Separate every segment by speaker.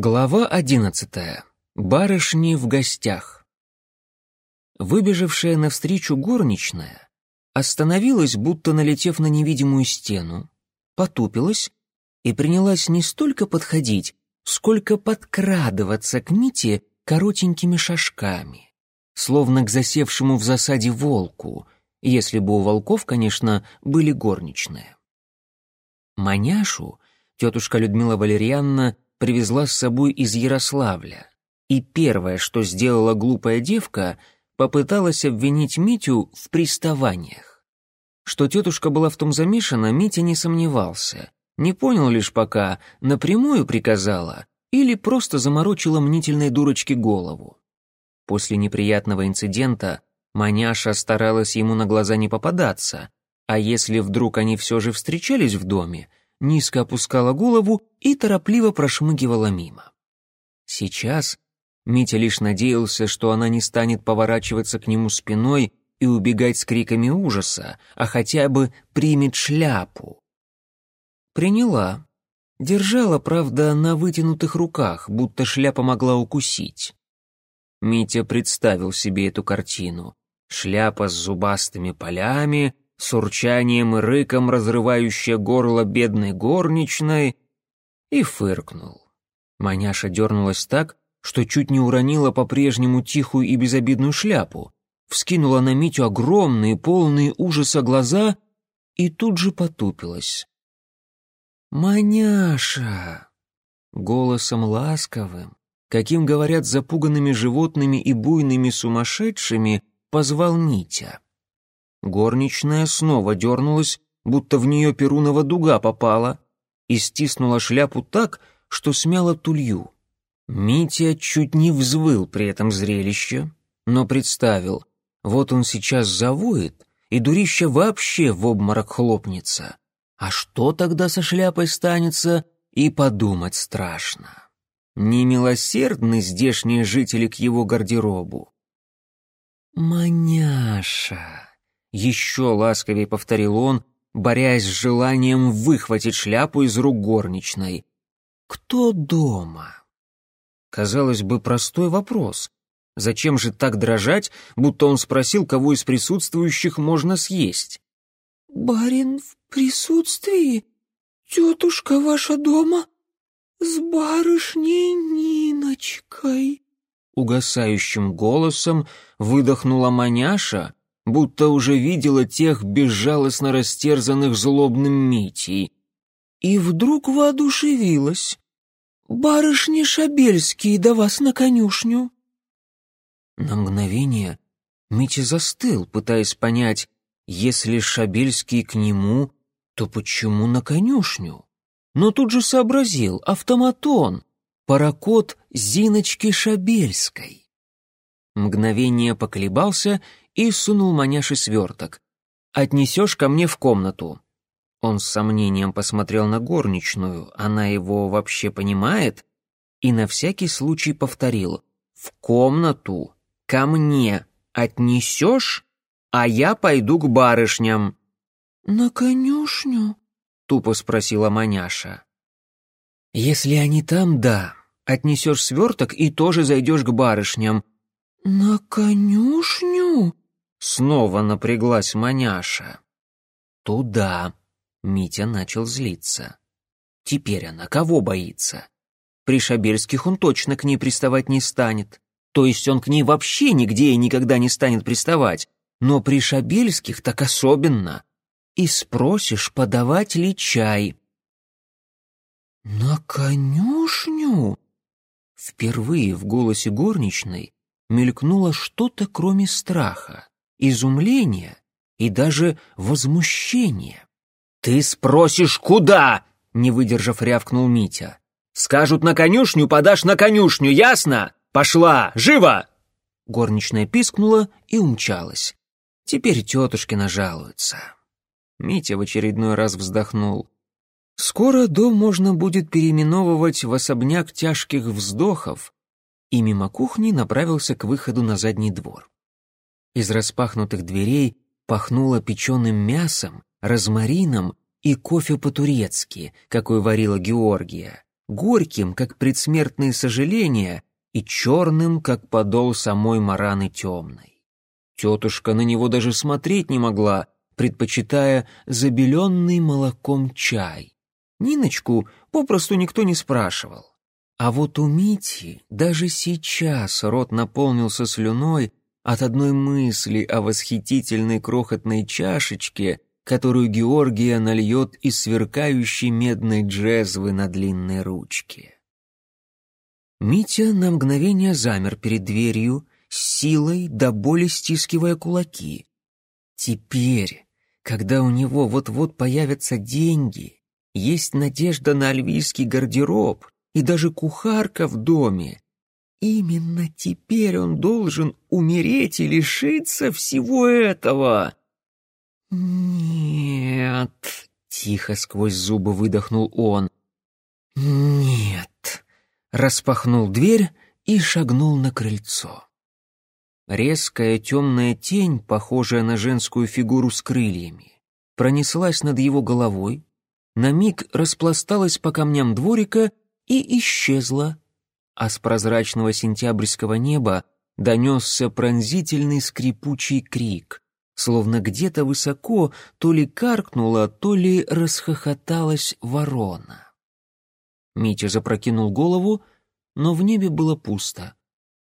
Speaker 1: Глава одиннадцатая. Барышни в гостях. Выбежавшая навстречу горничная остановилась, будто налетев на невидимую стену, потупилась и принялась не столько подходить, сколько подкрадываться к Мите коротенькими шажками, словно к засевшему в засаде волку, если бы у волков, конечно, были горничные. Маняшу тетушка Людмила Валерьяновна привезла с собой из Ярославля, и первое, что сделала глупая девка, попыталась обвинить Митю в приставаниях. Что тетушка была в том замешана, Митя не сомневался. Не понял лишь пока, напрямую приказала или просто заморочила мнительной дурочке голову. После неприятного инцидента Маняша старалась ему на глаза не попадаться, а если вдруг они все же встречались в доме, низко опускала голову и торопливо прошмыгивала мимо. Сейчас Митя лишь надеялся, что она не станет поворачиваться к нему спиной и убегать с криками ужаса, а хотя бы примет шляпу. Приняла. Держала, правда, на вытянутых руках, будто шляпа могла укусить. Митя представил себе эту картину. Шляпа с зубастыми полями, с урчанием и рыком разрывающая горло бедной горничной, и фыркнул. Маняша дернулась так, что чуть не уронила по-прежнему тихую и безобидную шляпу, вскинула на Митю огромные, полные ужаса глаза и тут же потупилась. «Маняша!» Голосом ласковым, каким говорят запуганными животными и буйными сумасшедшими, позвал Митя. Горничная снова дернулась, будто в нее перунова дуга попала, и стиснула шляпу так, что смяла тулью. Митя чуть не взвыл при этом зрелище, но представил, вот он сейчас завоет, и дурище вообще в обморок хлопнется. А что тогда со шляпой станется, и подумать страшно. Немилосердны здешние жители к его гардеробу. «Маняша!» Еще ласковее повторил он, борясь с желанием выхватить шляпу из рук горничной. «Кто дома?» Казалось бы, простой вопрос. Зачем же так дрожать, будто он спросил, кого из присутствующих можно съесть?
Speaker 2: «Барин в присутствии? Тетушка ваша дома? С барышней Ниночкой?»
Speaker 1: Угасающим голосом выдохнула маняша, будто уже видела тех безжалостно растерзанных злобным Митей. И вдруг воодушевилась. «Барышни Шабельские до вас на конюшню». На мгновение Митя застыл, пытаясь понять, если Шабельский к нему, то почему на конюшню? Но тут же сообразил, автоматон, паракод Зиночки Шабельской. Мгновение поколебался и сунул маняше сверток. «Отнесешь ко мне в комнату». Он с сомнением посмотрел на горничную, она его вообще понимает? И на всякий случай повторил. «В комнату, ко мне, отнесешь, а я пойду к барышням».
Speaker 2: «На конюшню?»
Speaker 1: — тупо спросила маняша. «Если они там, да. Отнесешь сверток и тоже зайдешь к барышням».
Speaker 2: «На конюшню?»
Speaker 1: Снова напряглась маняша. «Туда!» — Митя начал злиться. «Теперь она кого боится? При Шабельских он точно к ней приставать не станет. То есть он к ней вообще нигде и никогда не станет приставать. Но при Шабельских так особенно. И спросишь, подавать ли чай».
Speaker 2: «На конюшню?»
Speaker 1: Впервые в голосе горничной мелькнуло что-то кроме страха изумление и даже возмущение. «Ты спросишь, куда?» — не выдержав, рявкнул Митя. «Скажут на конюшню, подашь на конюшню, ясно? Пошла, живо!» Горничная пискнула и умчалась. Теперь тетушки нажалуются. Митя в очередной раз вздохнул. Скоро дом можно будет переименовывать в особняк тяжких вздохов, и мимо кухни направился к выходу на задний двор. Из распахнутых дверей пахнуло печеным мясом, розмарином и кофе по-турецки, какой варила Георгия. горьким, как предсмертные сожаления, и черным, как подол самой Мараны темной. Тетушка на него даже смотреть не могла, предпочитая забеленный молоком чай. Ниночку попросту никто не спрашивал. А вот у Мити даже сейчас рот наполнился слюной от одной мысли о восхитительной крохотной чашечке, которую Георгия нальет из сверкающей медной джезвы на длинной ручке. Митя на мгновение замер перед дверью, с силой до боли стискивая кулаки. Теперь, когда у него вот-вот появятся деньги, есть надежда на альвийский гардероб и даже кухарка в доме. Именно теперь он должен умереть и лишиться всего этого. «Нет», — тихо сквозь зубы выдохнул он. «Нет», — распахнул дверь и шагнул на крыльцо. Резкая темная тень, похожая на женскую фигуру с крыльями, пронеслась над его головой, на миг распласталась по камням дворика и исчезла, а с прозрачного сентябрьского неба донесся пронзительный скрипучий крик, словно где-то высоко то ли каркнула, то ли расхохоталась ворона. Митя запрокинул голову, но в небе было пусто,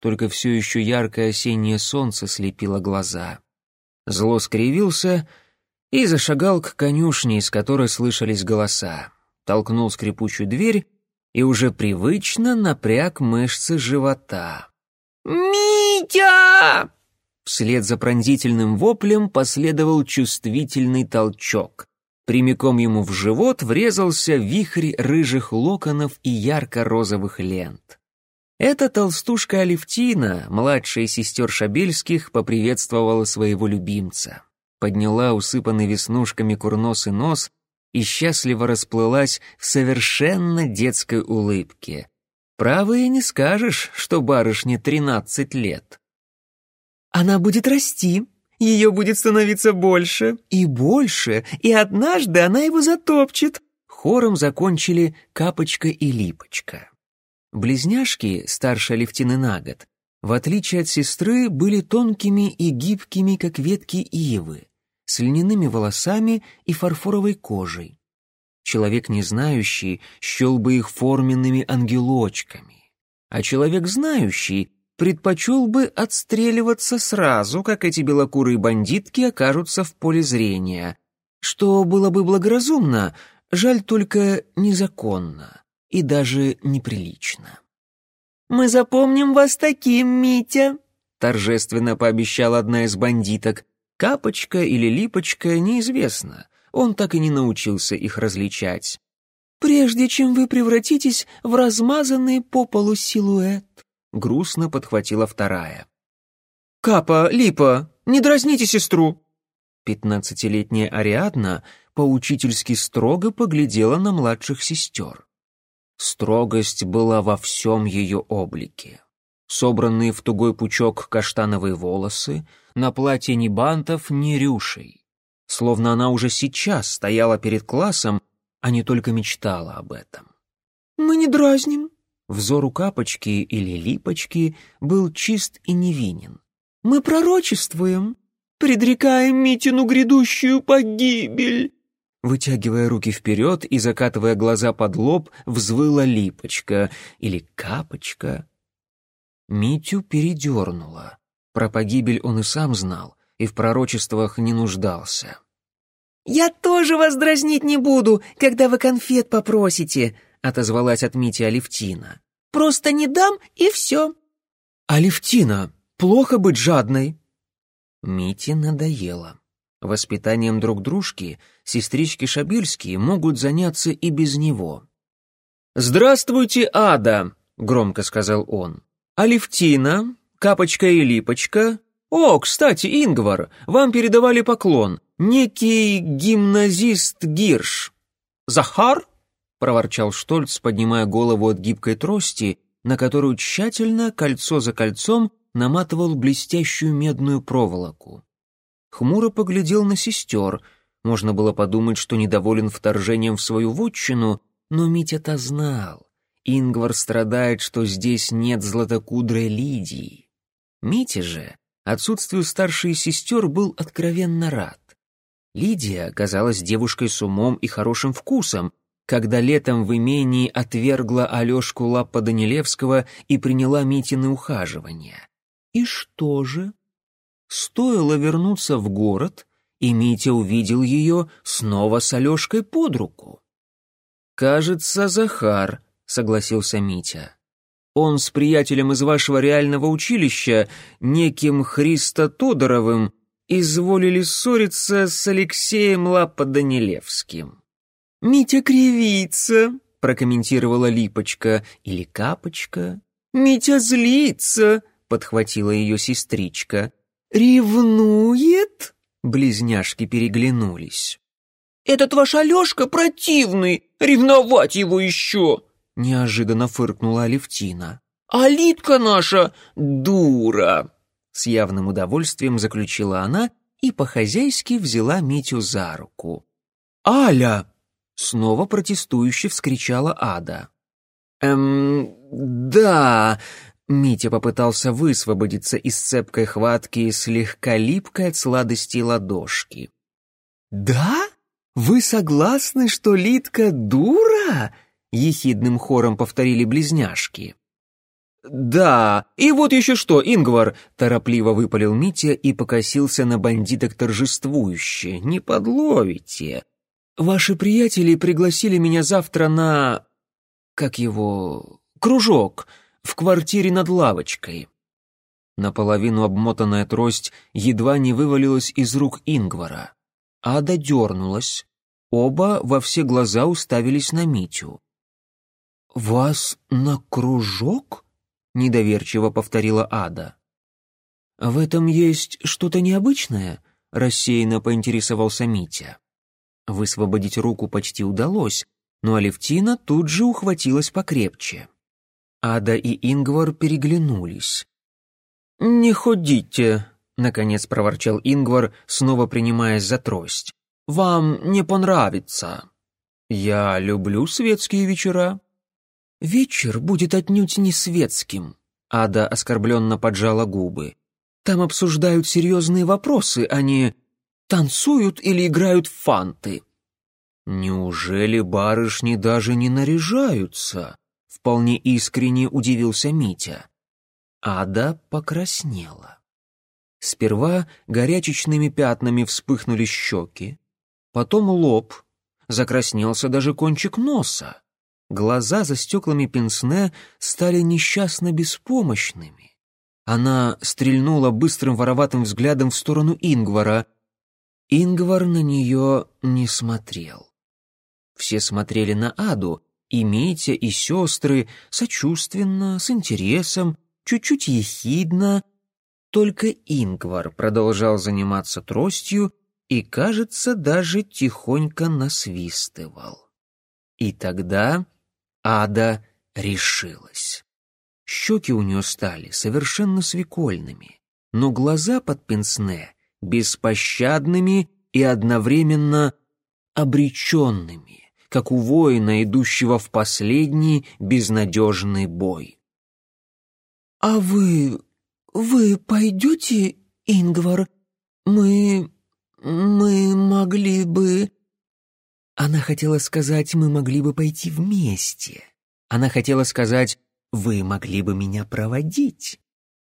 Speaker 1: только все еще яркое осеннее солнце слепило глаза. Зло скривился — и зашагал к конюшне, из которой слышались голоса. Толкнул скрипучую дверь и уже привычно напряг мышцы живота. «Митя!» Вслед за пронзительным воплем последовал чувствительный толчок. Прямиком ему в живот врезался вихрь рыжих локонов и ярко-розовых лент. Эта толстушка Алевтина, младшая сестер Шабельских, поприветствовала своего любимца подняла усыпанный веснушками курносый нос и счастливо расплылась в совершенно детской улыбке. Право и не скажешь, что барышне тринадцать лет. «Она будет расти», ее будет становиться больше и больше, и однажды она его затопчет. Хором закончили Капочка и Липочка. Близняшки, старше Левтины на год, в отличие от сестры, были тонкими и гибкими, как ветки ивы с льняными волосами и фарфоровой кожей. Человек не знающий счел бы их форменными ангелочками, а человек знающий предпочел бы отстреливаться сразу, как эти белокурые бандитки окажутся в поле зрения, что было бы благоразумно, жаль только незаконно и даже неприлично. «Мы запомним вас таким, Митя», — торжественно пообещала одна из бандиток, Капочка или липочка, неизвестно. Он так и не научился их различать. «Прежде чем вы превратитесь в размазанный по полу силуэт», — грустно подхватила вторая. «Капа, Липа, не дразните сестру!» Пятнадцатилетняя Ариадна поучительски строго поглядела на младших сестер. Строгость была во всем ее облике собранные в тугой пучок каштановые волосы, на платье ни бантов, ни рюшей. Словно она уже сейчас стояла перед классом, а не только мечтала об этом. «Мы не дразним». Взор у Капочки или Липочки был чист и невинен. «Мы пророчествуем, предрекаем Митину грядущую погибель». Вытягивая руки вперед и закатывая глаза под лоб, взвыла Липочка или Капочка. Митю передернуло. Про погибель он и сам знал, и в пророчествах не нуждался. «Я тоже вас дразнить не буду, когда вы конфет попросите», — отозвалась от Мити Алевтина. «Просто не дам, и все». «Алевтина, плохо быть жадной». Мите надоело. Воспитанием друг дружки сестрички Шабельские могут заняться и без него. «Здравствуйте, Ада!» — громко сказал он. Алевтина, Капочка и Липочка. О, кстати, Ингвар, вам передавали поклон. Некий гимназист Гирш. Захар? проворчал Штольц, поднимая голову от гибкой трости, на которую тщательно, кольцо за кольцом, наматывал блестящую медную проволоку. Хмуро поглядел на сестер. Можно было подумать, что недоволен вторжением в свою вотчину, но Митя-то знал Ингвар страдает, что здесь нет златокудрой Лидии. Митя же отсутствию старшей сестер был откровенно рад. Лидия оказалась девушкой с умом и хорошим вкусом, когда летом в имении отвергла Алешку Лаппа Данилевского и приняла Митины ухаживания. И что же? Стоило вернуться в город, и Митя увидел ее снова с Алешкой под руку. «Кажется, Захар», — согласился Митя. «Он с приятелем из вашего реального училища, неким Христо Тодоровым, изволили ссориться с Алексеем Лапа-Данилевским». «Митя кривится», — прокомментировала Липочка или Капочка. «Митя злится», — подхватила ее сестричка. «Ревнует?» — близняшки переглянулись. «Этот ваш Алешка противный, ревновать его еще!» — неожиданно фыркнула Алевтина. «А Литка наша дура!» С явным удовольствием заключила она и по-хозяйски взяла Митю за руку. «Аля!» — снова протестующе вскричала Ада. «Эм, да...» — Митя попытался высвободиться из цепкой хватки слегка липкой от сладости ладошки. «Да? Вы согласны, что Литка дура?» — ехидным хором повторили близняшки. «Да, и вот еще что, Ингвар!» — торопливо выпалил Митя и покосился на бандиток торжествующе. «Не подловите! Ваши приятели пригласили меня завтра на... как его... кружок в квартире над лавочкой». Наполовину обмотанная трость едва не вывалилась из рук Ингвара. Ада дернулась. Оба во все глаза уставились на Митю. «Вас на кружок?» — недоверчиво повторила Ада. «В этом есть что-то необычное?» — рассеянно поинтересовался Митя. Высвободить руку почти удалось, но Алевтина тут же ухватилась покрепче. Ада и Ингвар переглянулись. «Не ходите», — наконец проворчал Ингвар, снова принимаясь за трость. «Вам не понравится». «Я люблю светские вечера», «Вечер будет отнюдь не светским», — Ада оскорбленно поджала губы. «Там обсуждают серьезные вопросы, а не танцуют или играют в фанты». «Неужели барышни даже не наряжаются?» — вполне искренне удивился Митя. Ада покраснела. Сперва горячечными пятнами вспыхнули щеки, потом лоб, закраснелся даже кончик носа. Глаза за стеклами пенсне стали несчастно беспомощными. Она стрельнула быстрым вороватым взглядом в сторону Ингвара. Ингвар на нее не смотрел. Все смотрели на Аду, и Митя, и сестры, сочувственно, с интересом, чуть-чуть ехидно. Только Ингвар продолжал заниматься тростью и, кажется, даже тихонько насвистывал. И тогда Ада решилась. Щеки у нее стали совершенно свекольными, но глаза под пенсне беспощадными и одновременно обреченными, как у воина, идущего в последний безнадежный бой. «А вы... вы пойдете, Ингвар? Мы... мы могли бы...» Она хотела сказать, мы могли бы пойти вместе. Она хотела сказать, вы могли бы меня проводить.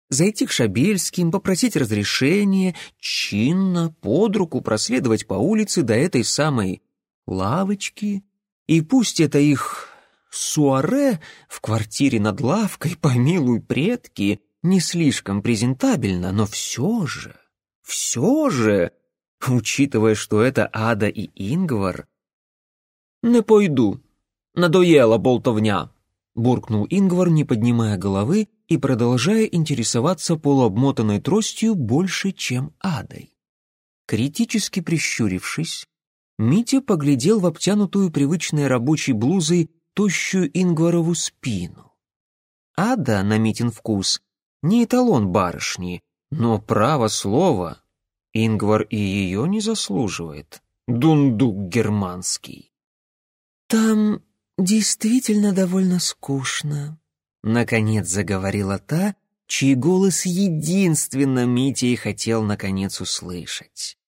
Speaker 1: Зайти к Шабельским, попросить разрешения, чинно, под руку проследовать по улице до этой самой лавочки. И пусть это их суаре в квартире над лавкой, помилуй предки, не слишком презентабельно, но все же, все же, учитывая, что это Ада и Ингвар, «Не пойду. Надоела болтовня», — буркнул Ингвар, не поднимая головы и продолжая интересоваться полуобмотанной тростью больше, чем адой. Критически прищурившись, Митя поглядел в обтянутую привычной рабочей блузой тощую Ингварову спину. Ада, на Митин вкус, не эталон барышни, но право слова Ингвар и ее не заслуживает. Дундук германский. «Там
Speaker 2: действительно довольно скучно», —
Speaker 1: наконец заговорила та, чей голос единственно Митя и хотел наконец услышать.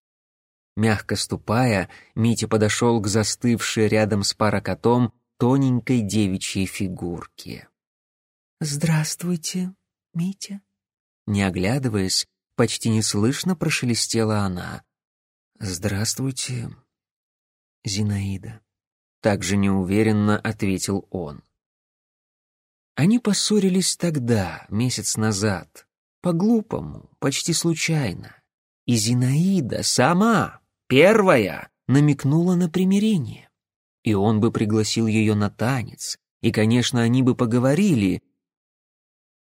Speaker 1: Мягко ступая, Митя подошел к застывшей рядом с паракотом тоненькой девичьей фигурке.
Speaker 2: «Здравствуйте, Митя».
Speaker 1: Не оглядываясь, почти неслышно прошелестела она. «Здравствуйте, Зинаида», — также неуверенно ответил он. Они поссорились тогда, месяц назад, по-глупому, почти случайно. И Зинаида сама, первая, намекнула на примирение. И он бы пригласил ее на танец, и, конечно, они бы поговорили.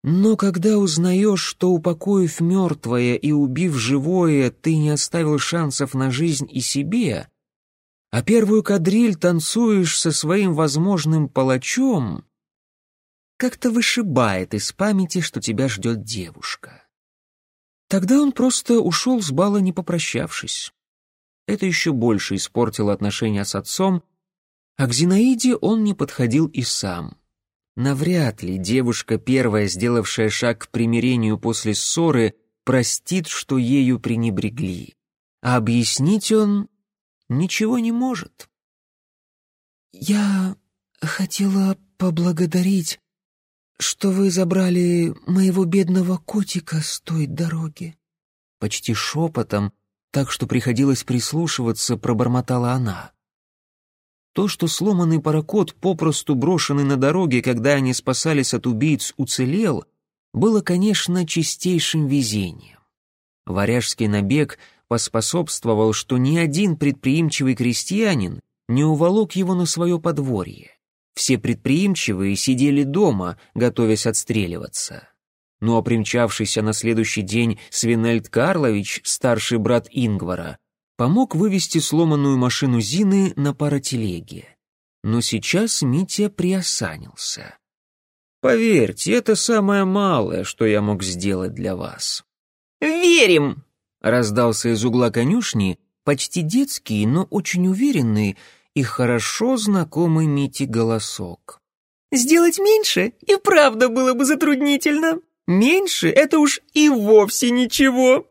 Speaker 1: Но когда узнаешь, что, упокоив мертвое и убив живое, ты не оставил шансов на жизнь и себе, а первую кадриль танцуешь со своим возможным палачом, как-то вышибает из памяти, что тебя ждет девушка. Тогда он просто ушел с бала, не попрощавшись. Это еще больше испортило отношения с отцом, а к Зинаиде он не подходил и сам. Навряд ли девушка, первая, сделавшая шаг к примирению после ссоры, простит, что ею пренебрегли. А объяснить он ничего не может.
Speaker 2: «Я хотела поблагодарить что вы забрали моего бедного котика с той дороги».
Speaker 1: Почти шепотом, так что приходилось прислушиваться, пробормотала она. То, что сломанный паракот, попросту брошенный на дороге, когда они спасались от убийц, уцелел, было, конечно, чистейшим везением. Варяжский набег поспособствовал, что ни один предприимчивый крестьянин не уволок его на свое подворье. Все предприимчивые сидели дома, готовясь отстреливаться. Ну а примчавшийся на следующий день Свинельд Карлович, старший брат Ингвара, помог вывести сломанную машину Зины на паротелеге. Но сейчас Митя приосанился. «Поверьте, это самое малое, что я мог сделать для вас».
Speaker 3: «Верим!»
Speaker 1: — раздался из угла конюшни, почти детский, но очень уверенный, и хорошо знакомый Мите голосок.
Speaker 3: «Сделать меньше и правда было бы затруднительно. Меньше — это уж и вовсе ничего».